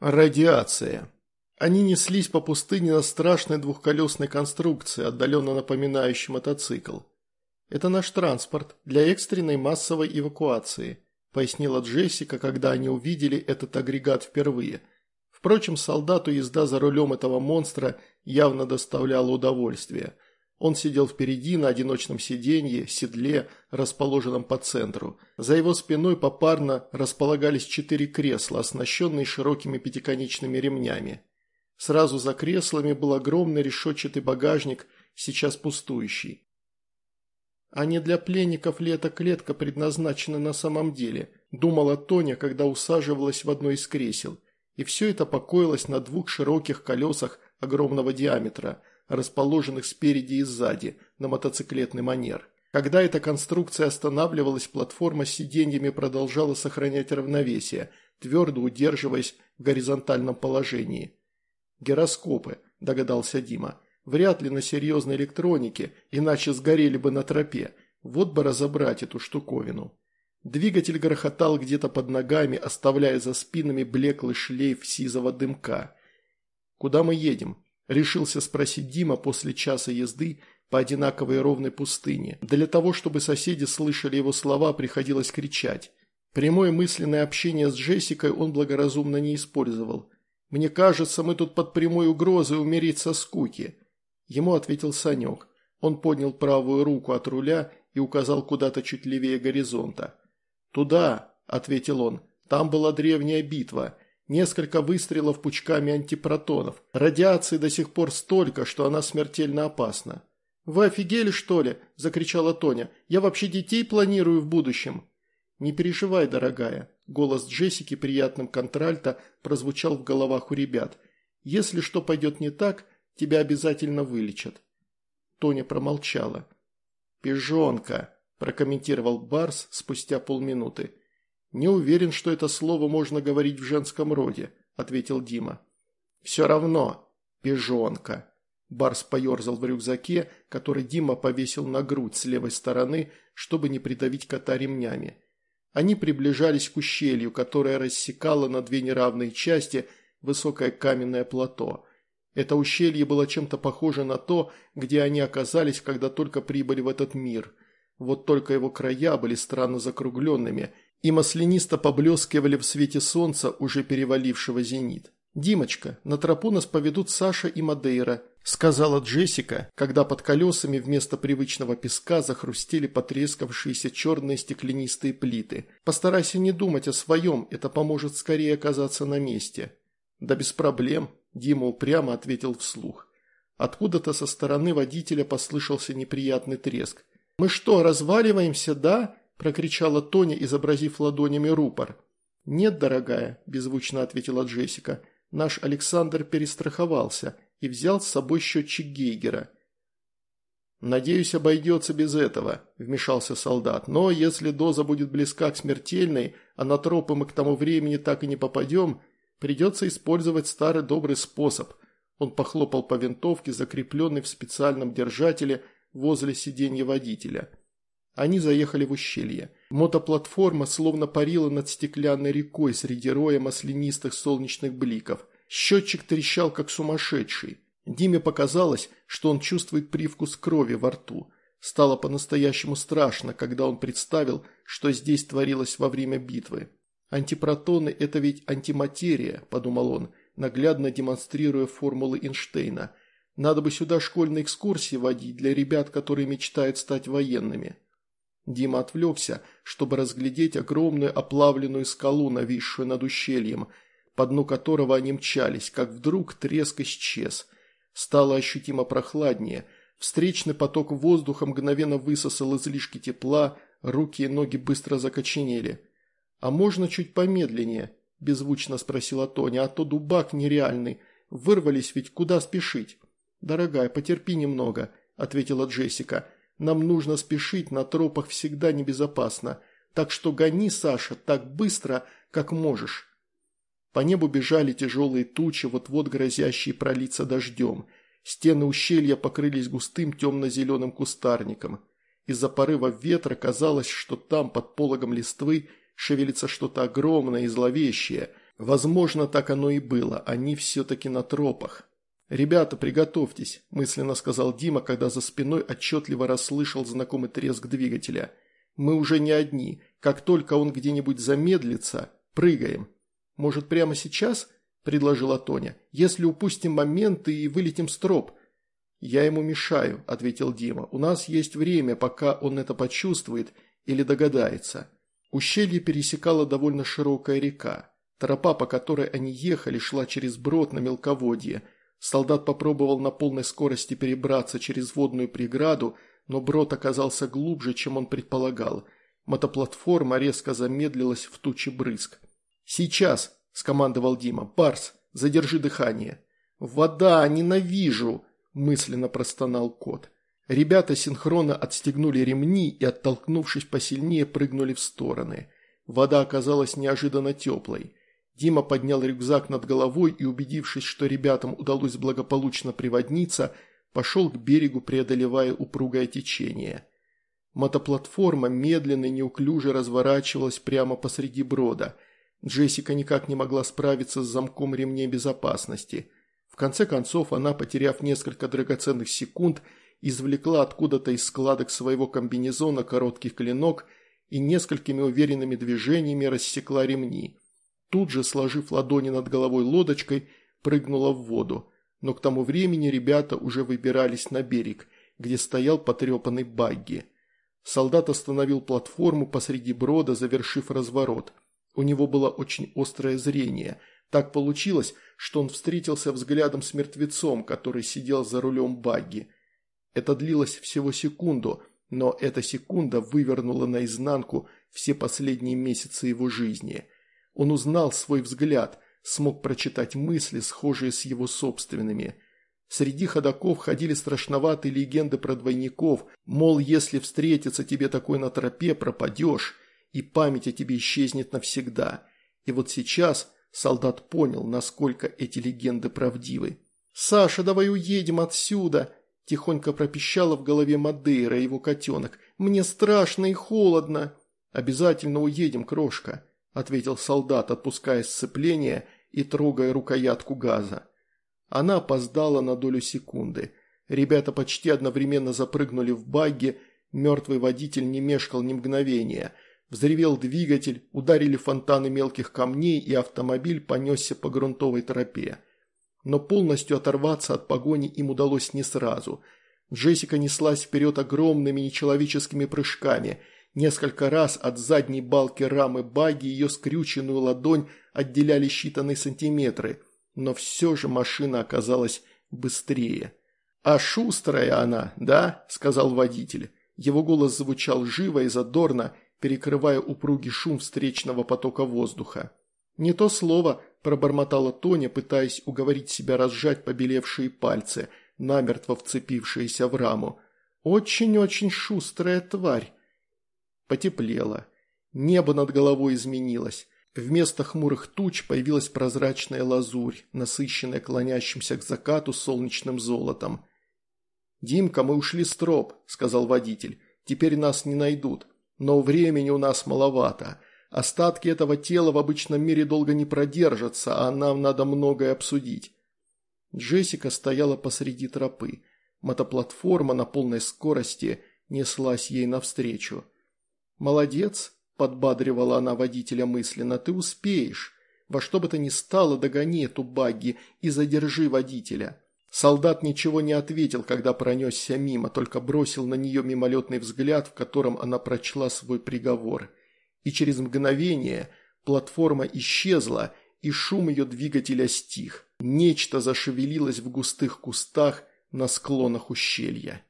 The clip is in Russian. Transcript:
Радиация. Они неслись по пустыне на страшной двухколесной конструкции, отдаленно напоминающей мотоцикл. «Это наш транспорт для экстренной массовой эвакуации», пояснила Джессика, когда они увидели этот агрегат впервые. Впрочем, солдату езда за рулем этого монстра явно доставляла удовольствие. Он сидел впереди на одиночном сиденье, седле, расположенном по центру. За его спиной попарно располагались четыре кресла, оснащенные широкими пятиконечными ремнями. Сразу за креслами был огромный решетчатый багажник, сейчас пустующий. А не для пленников ли эта клетка предназначена на самом деле, думала Тоня, когда усаживалась в одно из кресел. И все это покоилось на двух широких колесах огромного диаметра – расположенных спереди и сзади, на мотоциклетный манер. Когда эта конструкция останавливалась, платформа с сиденьями продолжала сохранять равновесие, твердо удерживаясь в горизонтальном положении. «Гироскопы», – догадался Дима. «Вряд ли на серьезной электронике, иначе сгорели бы на тропе. Вот бы разобрать эту штуковину». Двигатель грохотал где-то под ногами, оставляя за спинами блеклый шлейф сизого дымка. «Куда мы едем?» Решился спросить Дима после часа езды по одинаковой ровной пустыне. Для того, чтобы соседи слышали его слова, приходилось кричать. Прямое мысленное общение с Джессикой он благоразумно не использовал. «Мне кажется, мы тут под прямой угрозой умереть со скуки». Ему ответил Санек. Он поднял правую руку от руля и указал куда-то чуть левее горизонта. «Туда», – ответил он, – «там была древняя битва. Несколько выстрелов пучками антипротонов. Радиации до сих пор столько, что она смертельно опасна. «Вы офигели, что ли?» – закричала Тоня. «Я вообще детей планирую в будущем». «Не переживай, дорогая», – голос Джессики приятным контральто прозвучал в головах у ребят. «Если что пойдет не так, тебя обязательно вылечат». Тоня промолчала. «Пижонка», – прокомментировал Барс спустя полминуты. «Не уверен, что это слово можно говорить в женском роде», – ответил Дима. «Все равно, пижонка». Барс поерзал в рюкзаке, который Дима повесил на грудь с левой стороны, чтобы не придавить кота ремнями. Они приближались к ущелью, которое рассекало на две неравные части высокое каменное плато. Это ущелье было чем-то похоже на то, где они оказались, когда только прибыли в этот мир. Вот только его края были странно закругленными – и маслянисто поблескивали в свете солнца, уже перевалившего зенит. «Димочка, на тропу нас поведут Саша и Мадейра», – сказала Джессика, когда под колесами вместо привычного песка захрустели потрескавшиеся черные стеклянистые плиты. «Постарайся не думать о своем, это поможет скорее оказаться на месте». «Да без проблем», – Дима упрямо ответил вслух. Откуда-то со стороны водителя послышался неприятный треск. «Мы что, разваливаемся, да?» – прокричала Тоня, изобразив ладонями рупор. «Нет, дорогая», – беззвучно ответила Джессика. «Наш Александр перестраховался и взял с собой счетчик Гейгера». «Надеюсь, обойдется без этого», – вмешался солдат. «Но если доза будет близка к смертельной, а на тропы мы к тому времени так и не попадем, придется использовать старый добрый способ». Он похлопал по винтовке, закрепленной в специальном держателе возле сиденья водителя – они заехали в ущелье. Мотоплатформа словно парила над стеклянной рекой среди роя маслянистых солнечных бликов. Счетчик трещал, как сумасшедший. Диме показалось, что он чувствует привкус крови во рту. Стало по-настоящему страшно, когда он представил, что здесь творилось во время битвы. «Антипротоны – это ведь антиматерия», – подумал он, наглядно демонстрируя формулы Эйнштейна. «Надо бы сюда школьные экскурсии водить для ребят, которые мечтают стать военными». Дима отвлекся, чтобы разглядеть огромную оплавленную скалу, нависшую над ущельем, по дну которого они мчались, как вдруг треск исчез. Стало ощутимо прохладнее. Встречный поток воздуха мгновенно высосал излишки тепла, руки и ноги быстро закоченели. «А можно чуть помедленнее?» – беззвучно спросила Тоня, – «а то дубак нереальный. Вырвались ведь куда спешить?» «Дорогая, потерпи немного», – ответила Джессика. Нам нужно спешить, на тропах всегда небезопасно. Так что гони, Саша, так быстро, как можешь». По небу бежали тяжелые тучи, вот-вот грозящие пролиться дождем. Стены ущелья покрылись густым темно-зеленым кустарником. Из-за порыва ветра казалось, что там, под пологом листвы, шевелится что-то огромное и зловещее. Возможно, так оно и было, они все-таки на тропах. «Ребята, приготовьтесь», – мысленно сказал Дима, когда за спиной отчетливо расслышал знакомый треск двигателя. «Мы уже не одни. Как только он где-нибудь замедлится, прыгаем». «Может, прямо сейчас?» – предложила Тоня. «Если упустим момент и вылетим с троп». «Я ему мешаю», – ответил Дима. «У нас есть время, пока он это почувствует или догадается». Ущелье пересекала довольно широкая река. Тропа, по которой они ехали, шла через брод на мелководье – Солдат попробовал на полной скорости перебраться через водную преграду, но брод оказался глубже, чем он предполагал. Мотоплатформа резко замедлилась в туче брызг. «Сейчас!» – скомандовал Дима. «Барс, задержи дыхание!» «Вода! Ненавижу!» – мысленно простонал кот. Ребята синхронно отстегнули ремни и, оттолкнувшись посильнее, прыгнули в стороны. Вода оказалась неожиданно теплой. Дима поднял рюкзак над головой и, убедившись, что ребятам удалось благополучно приводниться, пошел к берегу, преодолевая упругое течение. Мотоплатформа медленно и неуклюже разворачивалась прямо посреди брода. Джессика никак не могла справиться с замком ремней безопасности. В конце концов, она, потеряв несколько драгоценных секунд, извлекла откуда-то из складок своего комбинезона короткий клинок и несколькими уверенными движениями рассекла ремни. Тут же, сложив ладони над головой лодочкой, прыгнула в воду. Но к тому времени ребята уже выбирались на берег, где стоял потрепанный багги. Солдат остановил платформу посреди брода, завершив разворот. У него было очень острое зрение. Так получилось, что он встретился взглядом с мертвецом, который сидел за рулем багги. Это длилось всего секунду, но эта секунда вывернула наизнанку все последние месяцы его жизни – он узнал свой взгляд, смог прочитать мысли, схожие с его собственными. Среди ходаков ходили страшноватые легенды про двойников, мол, если встретится тебе такой на тропе, пропадешь, и память о тебе исчезнет навсегда. И вот сейчас солдат понял, насколько эти легенды правдивы. «Саша, давай уедем отсюда!» – тихонько пропищала в голове Мадейра, его котенок. «Мне страшно и холодно!» «Обязательно уедем, крошка!» Ответил солдат, отпуская сцепление и трогая рукоятку газа. Она опоздала на долю секунды. Ребята почти одновременно запрыгнули в багги, мертвый водитель не мешкал ни мгновения. Взревел двигатель, ударили фонтаны мелких камней, и автомобиль понесся по грунтовой тропе. Но полностью оторваться от погони им удалось не сразу. Джессика неслась вперед огромными нечеловеческими прыжками – Несколько раз от задней балки рамы баги ее скрюченную ладонь отделяли считанные сантиметры, но все же машина оказалась быстрее. «А шустрая она, да?» – сказал водитель. Его голос звучал живо и задорно, перекрывая упругий шум встречного потока воздуха. «Не то слово», – пробормотала Тоня, пытаясь уговорить себя разжать побелевшие пальцы, намертво вцепившиеся в раму. «Очень-очень шустрая тварь». Потеплело. Небо над головой изменилось. Вместо хмурых туч появилась прозрачная лазурь, насыщенная клонящимся к закату солнечным золотом. «Димка, мы ушли с троп», – сказал водитель. «Теперь нас не найдут. Но времени у нас маловато. Остатки этого тела в обычном мире долго не продержатся, а нам надо многое обсудить». Джессика стояла посреди тропы. Мотоплатформа на полной скорости неслась ей навстречу. «Молодец», – подбадривала она водителя мысленно, – «ты успеешь. Во что бы то ни стало, догони эту багги и задержи водителя». Солдат ничего не ответил, когда пронесся мимо, только бросил на нее мимолетный взгляд, в котором она прочла свой приговор. И через мгновение платформа исчезла, и шум ее двигателя стих. Нечто зашевелилось в густых кустах на склонах ущелья.